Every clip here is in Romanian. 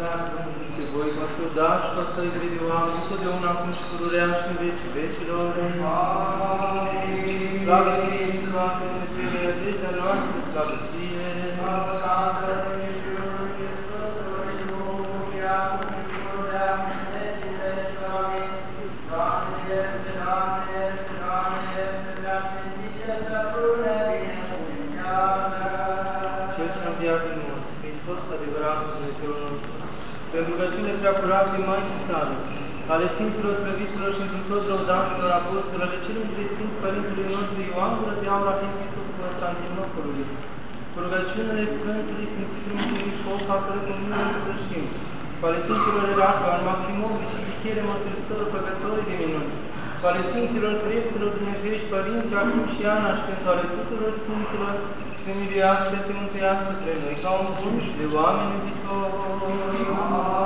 Dar Domnul este voi, ca să o da și ca să i vede oameni, totdeauna acum și pururea și în vecii vecilor. Amin. Slavă ție, Iisuse, Dumnezeu, nădejdea noastră, slavă ție. Slavă Tatălui și Fiului și Sfântului și Duhului, acum și pururea și în vecii vecilor. Amin. Doamne, ierte, Doamne, ierte, Doamne, ierte, prea sfințite, stăpâne, binecuvântează. Cel ce a înviat din morți, Hristos, adevăratul Dumnezeu nostru, pentru rugăciune prea curate, Maicii sale, ale Sfinților Slăviților și într tot răudaților apostoli, ale celor dintre Sfinți Părintele nostru Ioan Gură de Aur, Arhiepiscopul Constantinopolului, cu rugăciunile Sfântului Sfințitul Mântuit Foc, a cărui comună să dășim, cu ale Sfinților Eraclu, al Maximovici și Vichere Mărturisitorul Păcătorii de minuni, cu ale Sfinților Trepților Dumnezeiești Părinții, acum și Ana, și pentru ale tuturor Sfinților, și de mirească, să mântuiască pe noi, ca un bun și de oameni iubitori.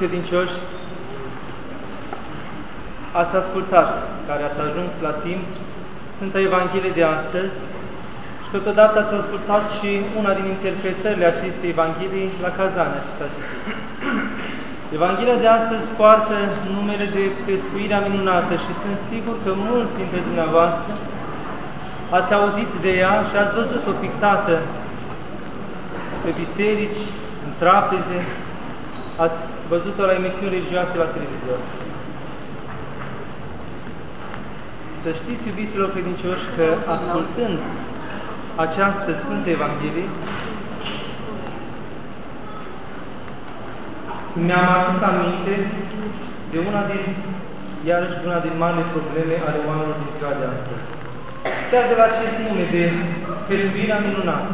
Credincioși, ați ascultat, care ați ajuns la timp, Sfânta Evanghelie de astăzi și totodată ați ascultat și una din interpretările acestei Evanghelii la Cazania ce s-a citit. Evanghelia de astăzi poartă numele de pescuirea minunată și sunt sigur că mulți dintre dumneavoastră ați auzit de ea și ați văzut-o pictată pe biserici, în trapeze, ați văzut-o la emisiuni religioase la televizor. Să știți, iubiților credincioși, că ascultând această Sfântă Evanghelie, mi-am adus aminte de una din, iarăși una din marile probleme ale oamenilor din ziua de astăzi. Chiar de la acest nume de pescuirea minunată.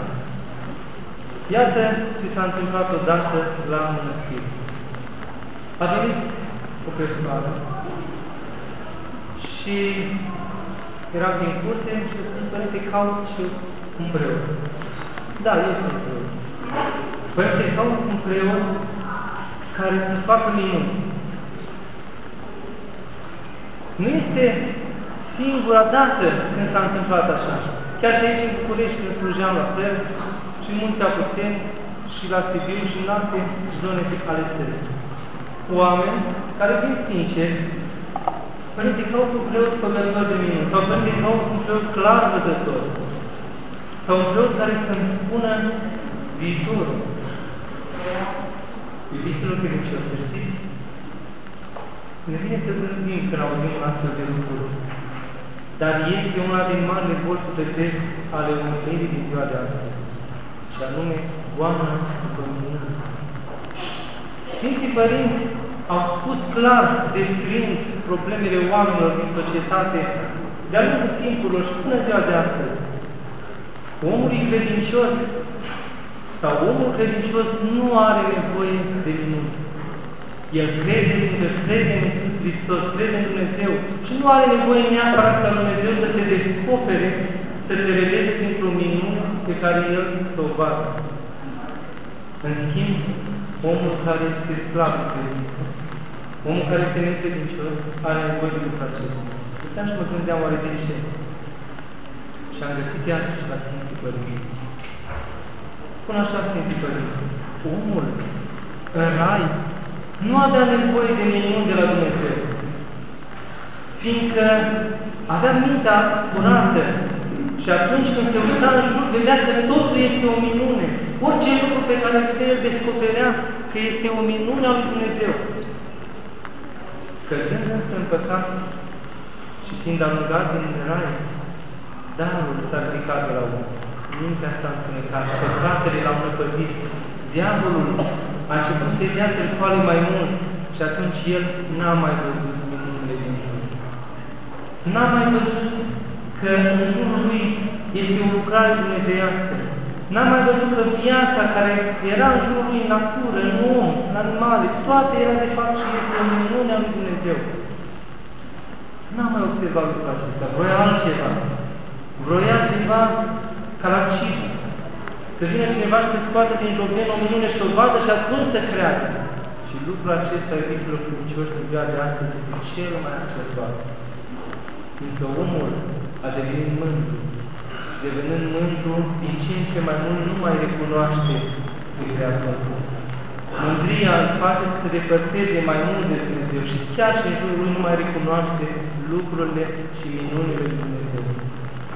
Iată ce s-a întâmplat odată la mănăstire. A venit o persoană și era din curte și a spus, Părinte, caut și un preot. Da, eu sunt preot. Părinte, caut un preot care să facă minuni. Nu este singura dată când s-a întâmplat așa. Chiar și aici în București, când slujeam la fel, și în Munții Apuseni, și la Sibiu, și în alte zone de ale țării. Oameni care vin sinceri, Părinte, caut un preot făcător de minuni, sau Părinte, caut un preot clar văzător, sau un preot care să-mi spună viitorul. Iubiților credincioși, să știți, ne vine să zâmbim când auzim un astfel de lucruri, dar este una din marile bolți sufletești ale omenirii din ziua de astăzi, și anume oameni după minune. Sfinții Părinți au spus clar, descriind problemele oamenilor din societate, de-a lungul timpurilor și până ziua de astăzi. Omul credincios sau omul credincios nu are nevoie de minuni. El crede că crede în Iisus Hristos, crede în Dumnezeu și nu are nevoie neapărat ca Dumnezeu să se descopere, să se revede printr-o minune pe care El să o vadă. În schimb, omul care este slab în credință, omul care este necredincios, are nevoie de lucrul acesta. Puteam și mă gândeam oare de ce? Și am găsit iarăși la Sfinții Părinți. Spun așa Sfinții Părinți, omul în rai nu avea nevoie de minuni de la Dumnezeu, fiindcă avea mintea curată și atunci când se uita în jur, vedea că totul este o minune. Orice lucru pe care el descoperea că este o minune a lui Dumnezeu. Căzând însă în păcat și fiind alungat din rai, darul s-a ridicat de la om. Mintea s-a întunecat, păcatele l-au năpădit, diavolul a început să-i dea percoale mai mult și atunci el n-a mai văzut minunile din jur. N-a mai văzut că în jurul lui este o lucrare dumnezeiască. N-am mai văzut că viața care era în jurul lui, în natură, în om, în animale, toate era de fapt și este o minune a lui Dumnezeu. N-am mai observat lucrul acesta, vroia altceva. Vroia ceva ca la cip. Să vină cineva și să scoată din joben o minune și să o vadă și atunci să creadă. Și lucrul acesta, iubiților credincioși, în ziua de astăzi, este cel mai accentuat. Fiindcă omul a devenit mândru și devenând mândru, din ce în ce mai mult nu mai recunoaște pe Creatorul. Mândria îl face să se depărteze mai mult de Dumnezeu și chiar și în jurul lui nu mai recunoaște lucrurile și minunile lui Dumnezeu.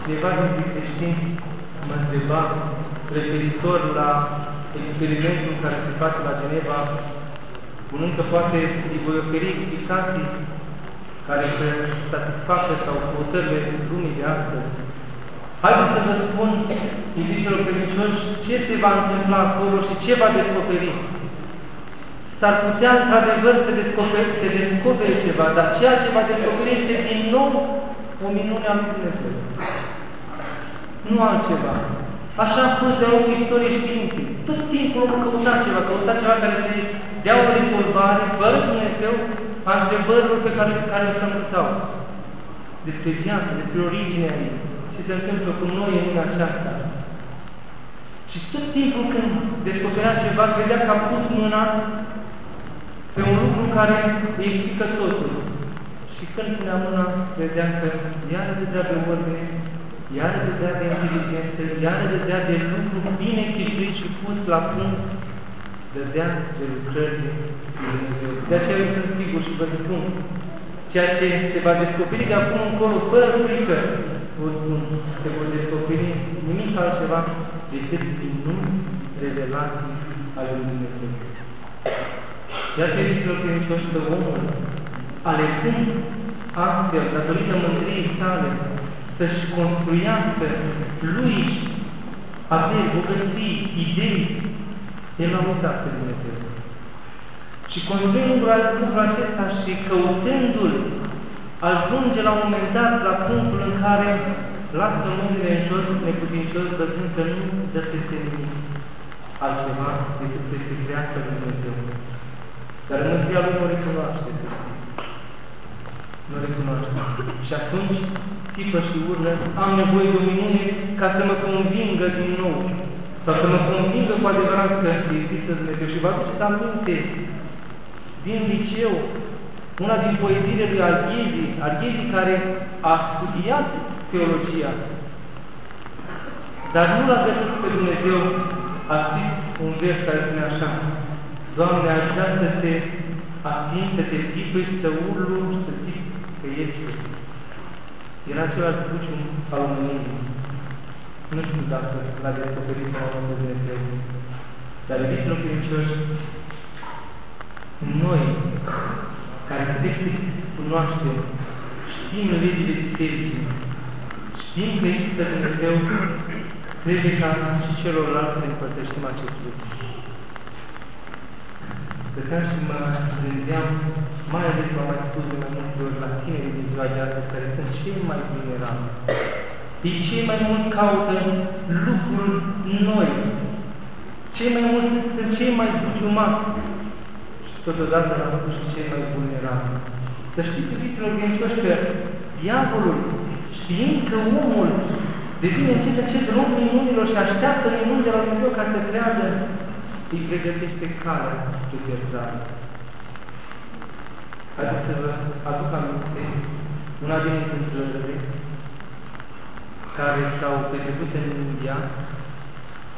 Cineva dintre creștini mă întreba referitor la experimentul care se face la Geneva, spunând că poate îi voi oferi explicații care să satisfacă sau căutările lumii de astăzi. Haideți să vă spun, iubiților credincioși, ce se va întâmpla acolo și ce va descoperi. S-ar putea, într-adevăr, să descoperi, să descopere ceva, dar ceea ce va descoperi este din nou o minune a lui Dumnezeu. Nu altceva. Așa a fost de-a lungul istoriei științei. Tot timpul omul căuta ceva, căuta ceva care să dea o rezolvare, fără Dumnezeu, a întrebărilor pe care, care le strămutau. Despre viață, despre originea ei, ce se întâmplă cu noi în lumea aceasta. Și tot timpul când descoperea ceva, credea că a pus mâna pe un lucru care îi explică totul. Și când punea mâna, vedea că iară dădea de ordine, iară dădea de inteligență, iară dădea de lucru bine chipzuit și pus la punct, dădea de lucrări lui Dumnezeu. De aceea eu sunt sigur și vă spun, ceea ce se va descoperi de acum încolo, fără frică, vă spun, se vor descoperi nimic altceva decât din nu revelații ale lui Dumnezeu. Iar fericilor credincioși că omul, alegând astfel, datorită mândriei sale, să-și construiască lui averi, bogății, idei, el a uitat pe Dumnezeu. Și construind lucrul acesta și căutându-l, ajunge la un moment dat la punctul în care lasă mâinile în jos, neputincios, văzând că nu dă peste nimic altceva decât peste creația lui Dumnezeu. Dar mântuia lui nu recunoaște, să știți. Nu recunoaște. Și atunci țipă și urlă, am nevoie de o minune ca să mă convingă din nou. Sau să mă convingă cu adevărat că există Dumnezeu. Și vă aduceți aminte din liceu, una din poeziile lui Alghezi, Alghezi care a studiat teologia, dar nu l-a găsit pe Dumnezeu, a scris un vers care spune așa, Doamne, aș vrea să te ating, să te pipăi și să urlu și să zic că este. Era același bucium al omenirii. Nu știu dacă l-a descoperit la urmă de Dumnezeu. Dar, iubiților credincioși, noi, care cât de cât cunoaștem, știm legile bisericii, știm că există Dumnezeu, trebuie ca și celorlalți să ne împărtășim acest lucru. Stăteam și mă gândeam, mai ales m-am mai spus de mai multe ori la tinerii din ziua de astăzi, care sunt cei mai vulnerabili. Ei cei mai mult caută lucruri noi. Cei mai mulți sunt, sunt cei mai zbuciumați. Și totodată l-am spus și cei mai vulnerabili. Să știți, iubiților gâncioși, că diavolul, știind că omul devine încet încet rog minunilor și așteaptă minuni de la Dumnezeu ca să creadă îi pregătește calea spre pierzare. Haideți să vă aduc aminte una din întâmplările care s-au petrecut în India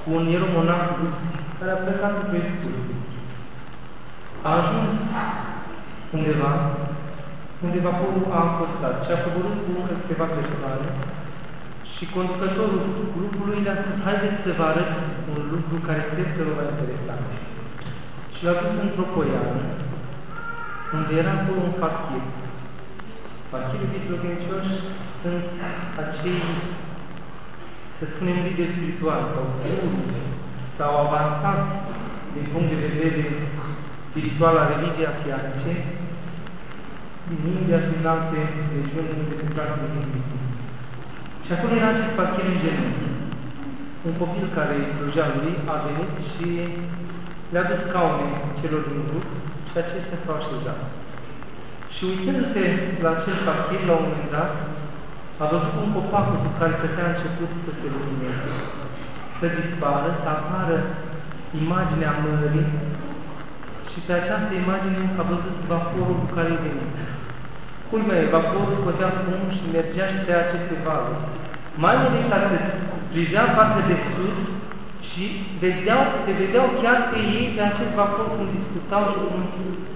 cu un ieromonah rus care a plecat într-o excursie. A ajuns undeva, unde vaporul a apăsat și a coborât cu câteva persoane și conducătorul grupului le-a spus, haideți să vă arăt un lucru care cred că vă va interesa. Și l-a dus într-o poiană, unde era acolo un fachir. Fachirii bislocănicioși sunt acei, să spunem, lideri spirituali sau guru, sau avansați din punct de vedere spiritual a religiei asiatice, din India și din alte regiuni unde se practică hinduismul. Și acolo era acest fachir în genunchi. Un copil care îi slujea lui a venit și le-a dus scaune celor din grup și acestea s-au așezat. Și uitându-se la acel fachir, la un moment dat, a văzut un copac sub care stătea început să se lumineze, să dispară, să apară imaginea mării și pe această imagine a văzut vaporul cu care îi venise. Culmea e, vaporul scotea fum și mergea și pe aceste valuri. Mai mult decât atât, privea partea de sus și vedeau, se vedeau chiar pe ei, pe acest vapor, cum discutau și cum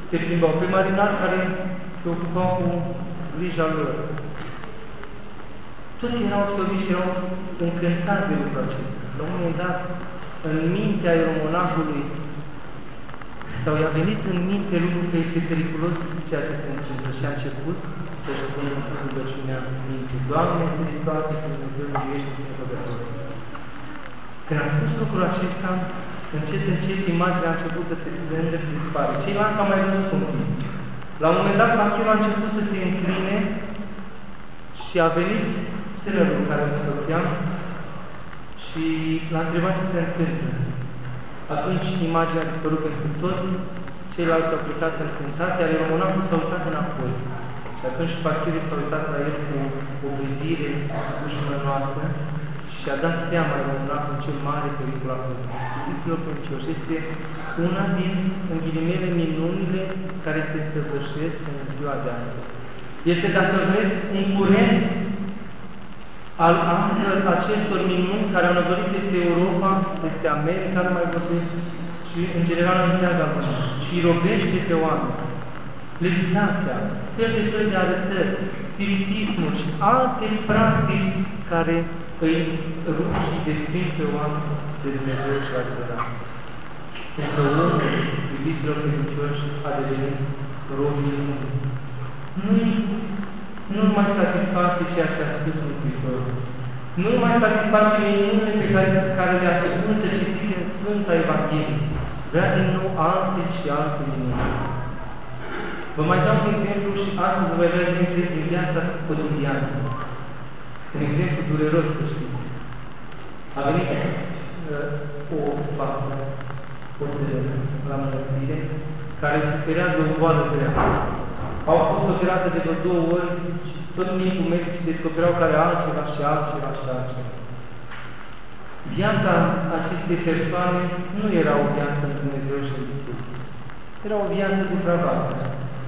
se plimbau. Pe marinari care se ocupau cu grija lor. Toți erau absorbiți și erau încântați de lucrul acesta. La un moment dat, în mintea ieromonahului sau i-a venit în minte lucrul că este periculos ceea ce se întâmplă și a început să-și spună rugăciunea minții. Doamne, să Hristoase, că Dumnezeu mântuiește pe păcătos. Când a spus lucrul acesta, încet, încet, imaginea a început să se strângă, să dispare. Ceilalți au mai văzut un timp. La un moment dat, Machirul a început să se încline și a venit tânărul care îl soția și l-a întrebat ce se întâmplă. Atunci imaginea a dispărut pentru toți, ceilalți au plecat în tentație, iar Romonacul s-a uitat înapoi. Și atunci Fachirii s-a uitat la el cu o privire dușmănoasă și a dat seama Romonacul cel mare pericol a fost. Iubiților credincioși, este una din, în ghilimele, minunile care se săvârșesc în ziua de azi. Este, dacă vreți, un curent al astfel acestor minuni care au năvălit peste Europa, peste America, nu mai vorbesc, și în general în întreaga lume, și robește pe oameni. Levitația, fel de fel de arătări, spiritismul și alte practici care îi rup și desprind pe oameni de Dumnezeu și adevărat. Pentru că omul, iubiților credincioși, a devenit robii lumii. Nu nu mai satisface ceea ce a spus Mântuitorul. Nu mai satisface minunile pe care, care le ascultă citite în Sfânta Evanghelie. Vrea din nou alte și alte minuni. Vă mai dau un exemplu și astăzi vă voi exemple din viața cotidiană. Un exemplu dureros, să știți. A venit uh, o fată, o tânără, la mănăstire, care suferea de o boală grea. Au fost operate de vreo două ori și tot timpul medicii descopereau care altceva și altceva și altceva. Viața acestei persoane nu era o viață în Dumnezeu și în Biserică. Era o viață depravată,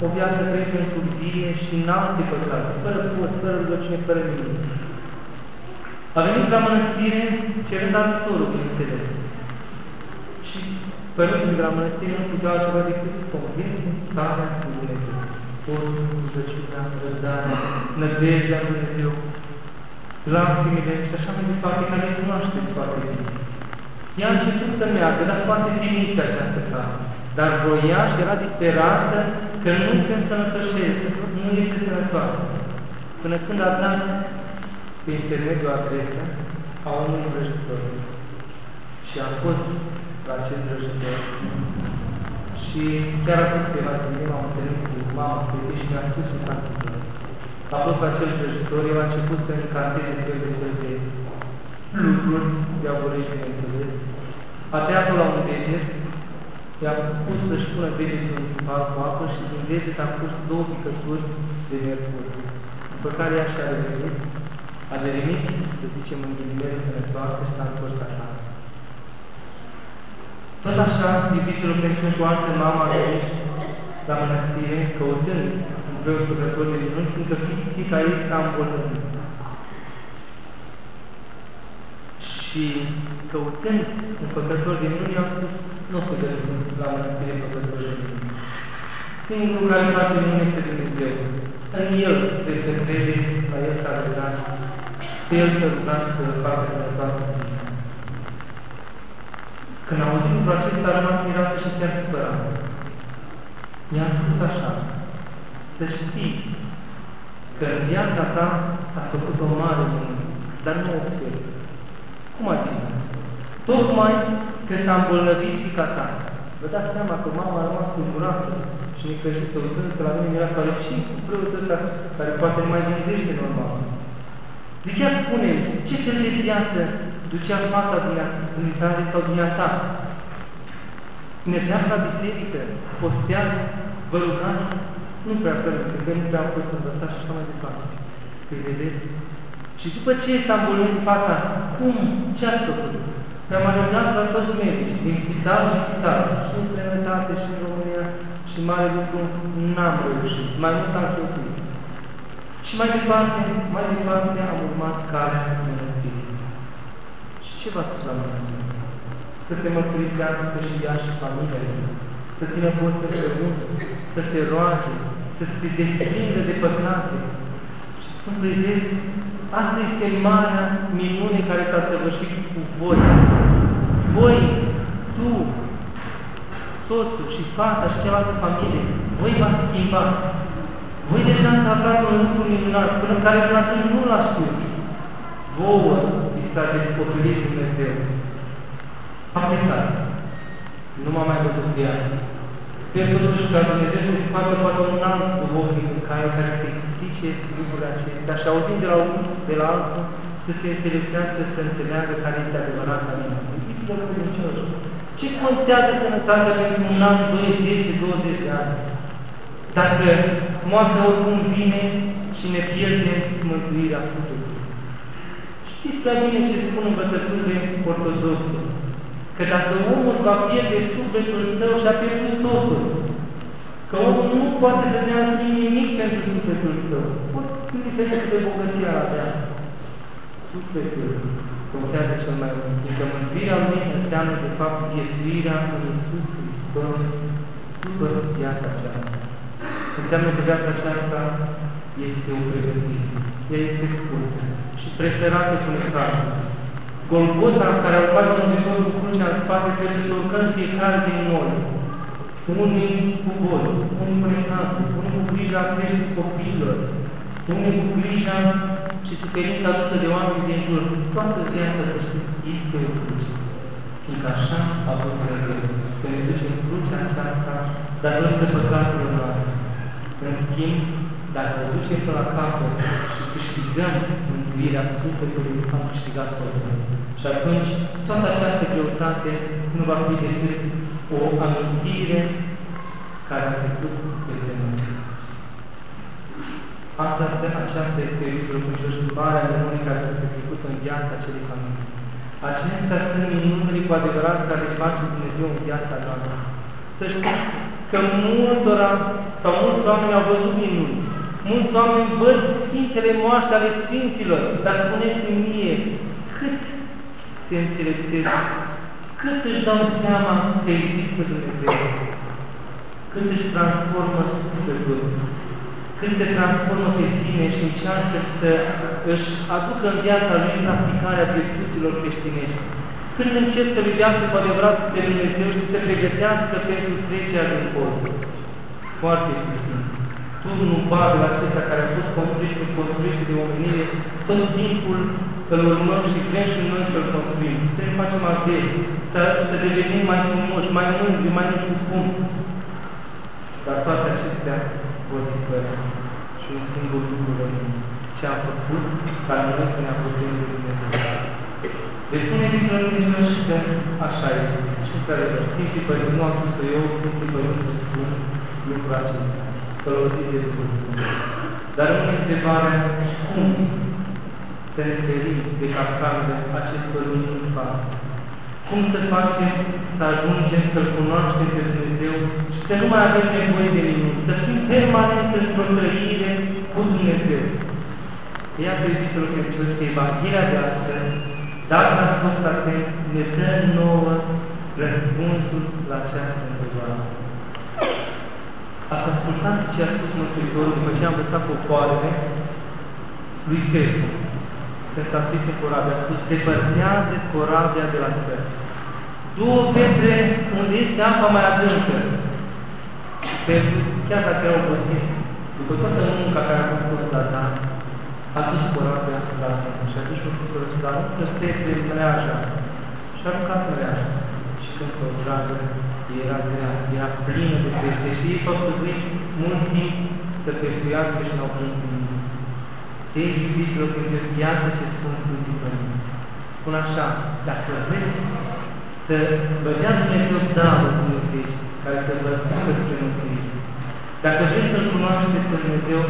o viață trăită în curvie și în alte păcate, fără post, fără rugăciune, fără nimic. A venit la mănăstire cerând ajutorul, bineînțeles. Și părinții de la mănăstire nu puteau altceva decât să o învețe calea cu Dumnezeu postul, rugăciunea, răbdarea, nădejdea Dumnezeu, lacrimile și așa mai departe, care le cunoașteți foarte bine. Ea a început să meargă, dar foarte timid pe această cale. Dar voia și era disperată că nu se însănătoșește, nu este sănătoasă. Până când a dat pe intermediul adresă a unui vrăjitor. Și a fost la acest vrăjitor și chiar acum câteva zile m-am întâlnit cu mama fetei și mi-a spus ce s-a întâmplat. A fost la acel vrăjitor, el a început să încanteze fel de fel de lucruri diavolești, bineînțeles. A tăiat la un deget, i-a pus să-și pună degetul în pahar cu apă și din deget a pus două picături de mercur. După care ea și-a revenit, a devenit, să zicem, în ghilimele sănătoasă și s-a întors acasă. Tot așa, iubiților credincioși, și o altă mamă a venit la mănăstire, căutând un preot lucrător de minuni, fiindcă fiica ei s-a îmbolnăvit. Și căutând un făcător de minuni, i-au spus, nu o să găsiți la mănăstire făcător de minuni. Singurul care face minuni este Dumnezeu. În El trebuie să credeți, la El să arătați, pe El să rugați să facă sănătoasă când a auzit lucrul acesta, a rămas mirată și chiar supărat. I-a spus așa, să știi că în viața ta s-a făcut o mare minune, dar nu observ. Cum adică? Tocmai că s-a îmbolnăvit fica ta. Vă dați seama că mama a rămas tulburată și necăjită, uitându-se la mine, era care și cu preotul ăsta, care poate nu mai gândește normal. Zichea spune, ce fel de viață ducea fata dumitare sau dumneata? Mergeați la biserică, posteați, vă rugați, nu prea pentru că nu prea au fost învățați și așa mai departe. Îi vedeți? Și după ce s-a îmbolnăvit fata, cum? Ce ați făcut? Ne-am alergat la toți medici, din spital în spital, și în străinătate, și în România, și mare lucru n-am reușit, mai mult am cheltuit. Și mai departe, mai departe am urmat calea mănăstirii. Și ce v-a spus la mănăstire? Să se mărturisească și ea și familia ei, să țină postă de să se roage, să se desprindă de păcate. Și spun, vedeți, asta este marea minune care s-a săvârșit cu voi. Voi, tu, soțul și fata și cealaltă familie, voi v-ați schimbat. Voi deja ați aflat un lucru minunat, până care până atunci nu l-a știut. Vouă vi s-a descoperit Dumnezeu. A plecat. Nu m-a mai văzut viața. Sper totuși ca Dumnezeu să-i scoată poate un alt duhovnic în care, care să explice lucrurile acestea și auzind de la unul, de la altul, să se înțelepțească, să înțeleagă care este adevărat la mine. Iubiți-vă credincioși! Ce contează sănătatea pentru un an, 2, 10, 20 de ani? Dacă moartea oricum vine și ne pierde mântuirea sufletului. Știți prea bine ce spun învățăturile ortodoxe că dacă omul va pierde sufletul său și a pierdut totul, că omul nu poate să dea nimic pentru sufletul său, indiferent de bogăția avea. Sufletul contează cel mai mult, fiindcă mântuirea lui înseamnă de fapt viețuirea în Iisus Hristos după viața aceasta. Înseamnă că viața aceasta este o pregătire. Ea este scurtă și presărată cu necazul. Golgota care a urmat Mântuitorul cu crucea în spate trebuie să urcăm fiecare din noi. Unii cu boli, unii cu necazul, unii cu grija creșterii copiilor, unii cu grija și suferința adusă de oameni din jur. Toată viața, să știți, este o cruce. Fiindcă așa a vrut Dumnezeu să ne ducem crucea aceasta datorită păcatelor noastre. În schimb, dacă o ducem până la capăt și câștigăm mântuirea sufletului, am câștigat totul. Și atunci, toată această greutate nu va fi decât o amintire care a trecut peste noi. Asta este, aceasta este, iubiților credincioși, marea minune care s-a petrecut în viața acelei familii. Acestea sunt minunile cu adevărat care le face Dumnezeu în viața noastră. Să știți că multora sau mulți oameni au văzut minuni. Mulți oameni văd Sfintele moaște ale Sfinților, dar spuneți-mi mie, câți se înțelepțesc, cât își dau seama că există Dumnezeu, cât își transformă sufletul, cât se transformă pe sine și încearcă să își aducă în viața lui practicarea virtuților creștinești, cât încep să iubească cu adevărat pe Dumnezeu și să se pregătească pentru trecerea din pod. Foarte puțin. Turnul Babel acesta care a fost construit și construit de omenire, tot timpul îl urmăm și vrem și noi să-l construim, să ne facem alteri, să, să devenim mai frumoși, mai mândri, mai nu știu cum. Dar toate acestea vor dispărea. Și un singur lucru rămâne. Ce am făcut ca noi să ne apropiem de Dumnezeu. Deci spune Biblia Dumnezeu și că așa este. Și care Sfinții Părinți, nu am spus-o eu, Sfinții Părinți să spun lucrul acesta. Călăuziți de Duhul Sfânt. Dar în întrebarea, cum să ne ferim de capcanele acestor minuni false. Cum să facem să ajungem să-L cunoaștem pe Dumnezeu și să nu mai avem nevoie de minuni, să fim permanent într-o trăire cu Dumnezeu. Iată, iubiților credincioși, că Evanghelia de astăzi, dacă ați fost atenți, ne dă nouă răspunsul la această întrebare. Ați ascultat ce a spus Mântuitorul după ce a învățat popoarele lui Petru când s-a suit în corabie, a spus, depărtează corabia de la țări. Două pietre unde este apa mai adâncă. Pentru, chiar dacă era obosit, după toată munca care a făcut în Satan, a dus corabia la adâncă și a dus lucrurile la adâncă pietre în mreaja și a aruncat mreaja. Și când se obragă, era grea, era plină de pește și ei s-au studiat mult timp să pescuiască și n-au prins nimic. Ei, iubiților credincioși, iată ce spun Sfântii Părinți. Spun așa, dacă vreți să vă dea Dumnezeu darul Dumnezeu, care să vă ducă spre mântuire. Dacă vreți să-L cunoașteți pe Dumnezeu,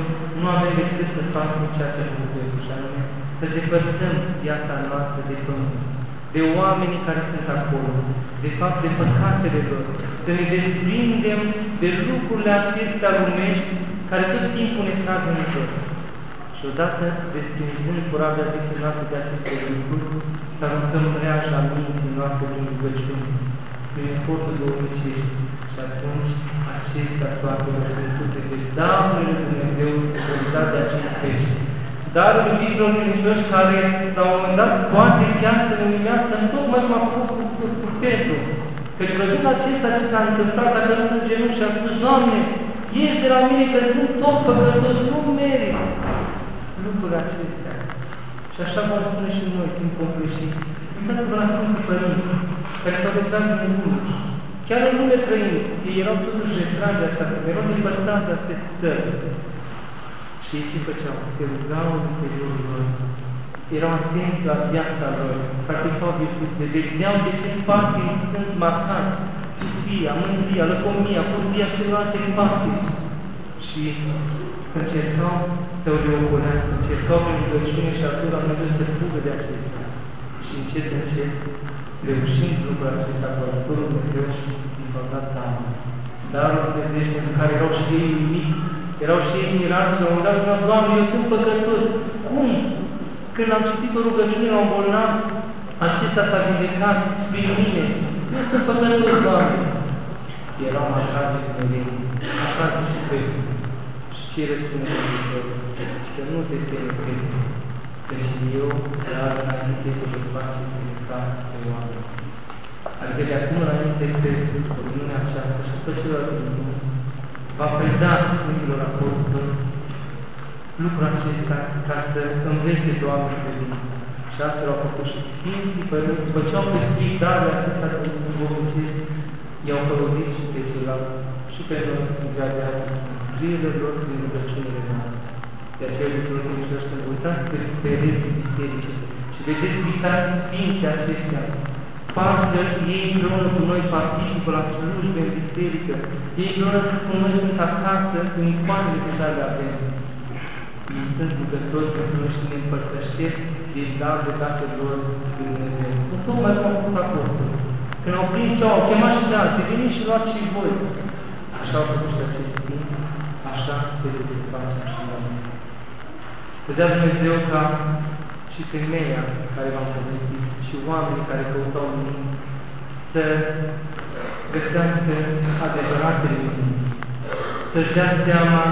nu avem decât să facem ceea ce nu trebuie, și anume să depărtăm viața noastră de pământ, de oamenii care sunt acolo, de fapt de păcatele lor, să ne desprindem de lucrurile acestea lumești care tot timpul ne trag în jos. Și odată desprinzând corabia vieții noastre de aceste lucruri, să aruncăm preaja minții noastre prin rugăciune, prin efortul duhovnicești. Și atunci acestea toate vor fi făcute de darurile Lui Dumnezeu sărbătorizat de acei pești. Darul iubiților credincioși care, la un moment dat, poate chiar să ne uimească în tocmai cum a făcut cu, cu, cu Petru. Căci văzut acesta ce s-a întâmplat, a căzut în genunchi și a spus, Doamne, ești de la mine că sunt tot păcătos, nu merit lucrurile acestea. Și așa vă spune și noi, fiind compleșit. Uitați-vă la Sfânții Părinți, care s-au declarat din lume. Chiar în lume trăim, ei erau totuși retragi aceasta, erau depărtați de acest țări. Și ei ce făceau? Se rugau în interiorul lor. Erau atenți la viața lor, practicau virtuțile, vedeau de ce patii sunt marcați. Fia, mândria, lăcomia, curvia și celelalte patii. Și încercau să o reopunească, încercau prin rugăciune și atunci la Dumnezeu să fugă de acestea. Și încet, încet, reușind lucrul acesta cu ajutorul Dumnezeu, i s-au dat darul. Darul Dumnezeu pentru care erau și ei uimiți, erau și ei mirați și la un dat spuneau, Doamne, eu sunt păcătos. Cum? Când am citit o rugăciune la un bolnav, acesta s-a vindecat prin mine. Eu sunt păcătos, Doamne. Erau așa de smereni, așa zice și Petru. Și ce răspunde Dumnezeu? Că nu te teme, Petru, căci eu dar înainte de te face pescar pe oameni. Adică de acum înainte pe lumea aceasta și tot celălalt din lume, va preda Sfinților Apostoli lucrul acesta ca să învețe pe oameni credință. Și astfel au făcut și Sfinții Părinți, după ce au pescuit darul acesta de duhovnicești, i-au fălăzit și pe ceilalți și pe noi în ziua de astăzi, în scrierile lor din rugăciunile noastre. De aceea, Iisus Dumnezeu, când uitați pe pereții bisericii și vedeți uitați Sfinții aceștia, parcă ei împreună cu noi participă la slujbe în biserică, ei împreună cu noi sunt acasă în icoanele pe care le avem. Ei sunt rugători pentru noi și ne împărtășesc din dar de date lor de Dumnezeu. Nu tocmai cum au făcut apostoli. Când au prins și au chemat și de alții, veniți și luați și voi. Așa au făcut și acești sfinți, așa trebuie să facem și noi. Să dea Dumnezeu ca și femeia care v-am povestit și oamenii care căutau lumini să găsească adevăratele lumini. Să-și dea seama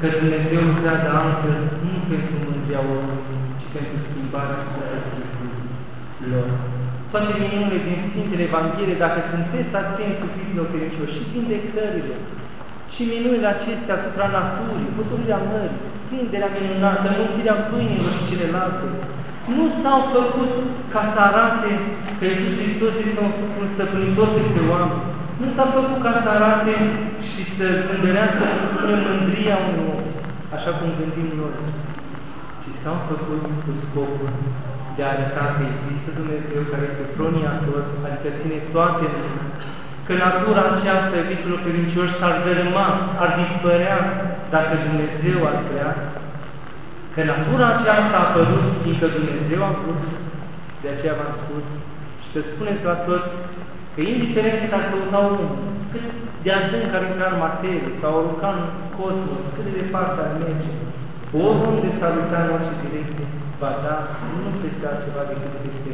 că Dumnezeu lucrează altfel, nu pentru mândria omului, ci pentru schimbarea sufletului lor. Toate minunile din Sfintele Evanghelie, dacă sunteți atenți iubiților credincioși, și vindecările, și minunile acestea asupra naturii, bucurirea mării, prinderea minunată, înmulțirea pâinilor și celelalte, nu s-au făcut ca să arate că Iisus Hristos este un, un stăpânitor peste oameni. Nu s-a făcut ca să arate și să zgândărească, să spunem, mândria unui om, așa cum gândim noi, ci s-au făcut cu scopul de a arăta că există Dumnezeu care este proniator, adică ține toate că natura aceasta, iubiților credincioși, s-ar dărâma, ar dispărea dacă Dumnezeu ar crea, că natura aceasta a apărut fiindcă Dumnezeu a vrut, de aceea v-am spus, și să spuneți la toți că indiferent cât ar căuta omul, cât de adânc ar intra în materie sau arunca în cosmos, cât de departe ar merge, oriunde s-ar uita în orice direcție, va da nu peste altceva decât peste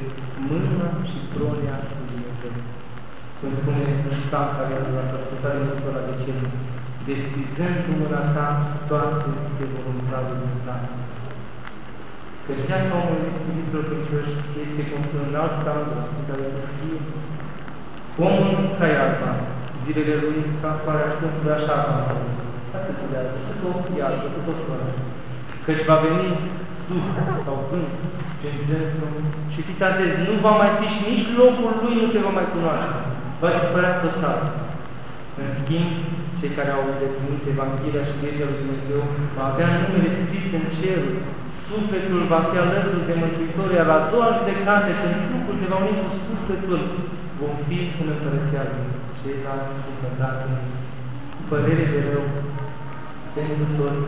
mâna și pronia lui Dumnezeu. Cum spune în psalm care l-ați ascultat din Doctora de ce deschizând cu mâna ta, toate se vor umbla de Căci viața omului iubiților credincioși este cum spune un alt psalm de la Sfânta Liturghie. Omul ca iarba, zilele lui ca floarea științului așa va atât de iarba, cât o iarbă, cât o floare. Căci va veni Duh sau vânt prin dânsul și fiți atenți, nu va mai fi și nici locul lui nu se va mai cunoaște. Va dispărea total. În schimb, cei care au îndeplinit Evanghelia și legea lui Dumnezeu va avea numele scris în cerul, Sufletul va fi alături de Mântuitor, iar la a doua judecată, când trupul se va uni cu sufletul, vom fi în Împărăția Lui. Ceilalți împătate, cu părere de rău, pentru toți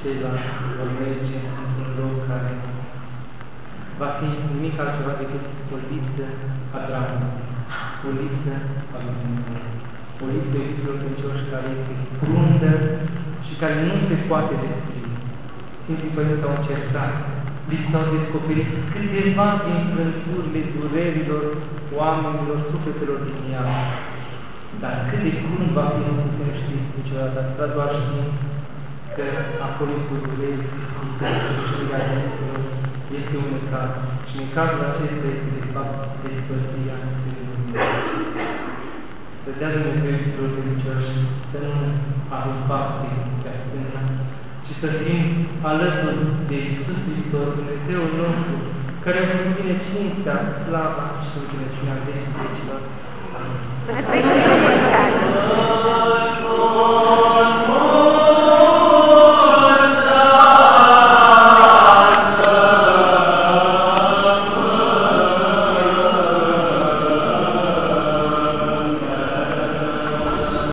ceilalți vor merge într-un loc care va fi nimic altceva decât o lipsă a dragostei, o lipsă a Lui Dumnezeu, o lipsă a iubiților credincioși care este crundă și care nu se poate descrie. Sfinții Părinți au încercat, li s-au descoperit câteva din frânturile durerilor oamenilor, sufletelor din ea. Dar cât de crund va fi, nu putem ști niciodată, dar doar știm că acolo este o durere, este sfârșirea Dumnezeu, este un necaz. Și în cazul acesta este, de fapt, despărțirea de Dumnezeu. Să dea Dumnezeu iubiților credincioși să nu avem parte pe stânga, și să fim alături de Iisus Hristos, Dumnezeul nostru, care să convine cinstea, slava și rugăciunea vecii vecilor. Amin. Să ne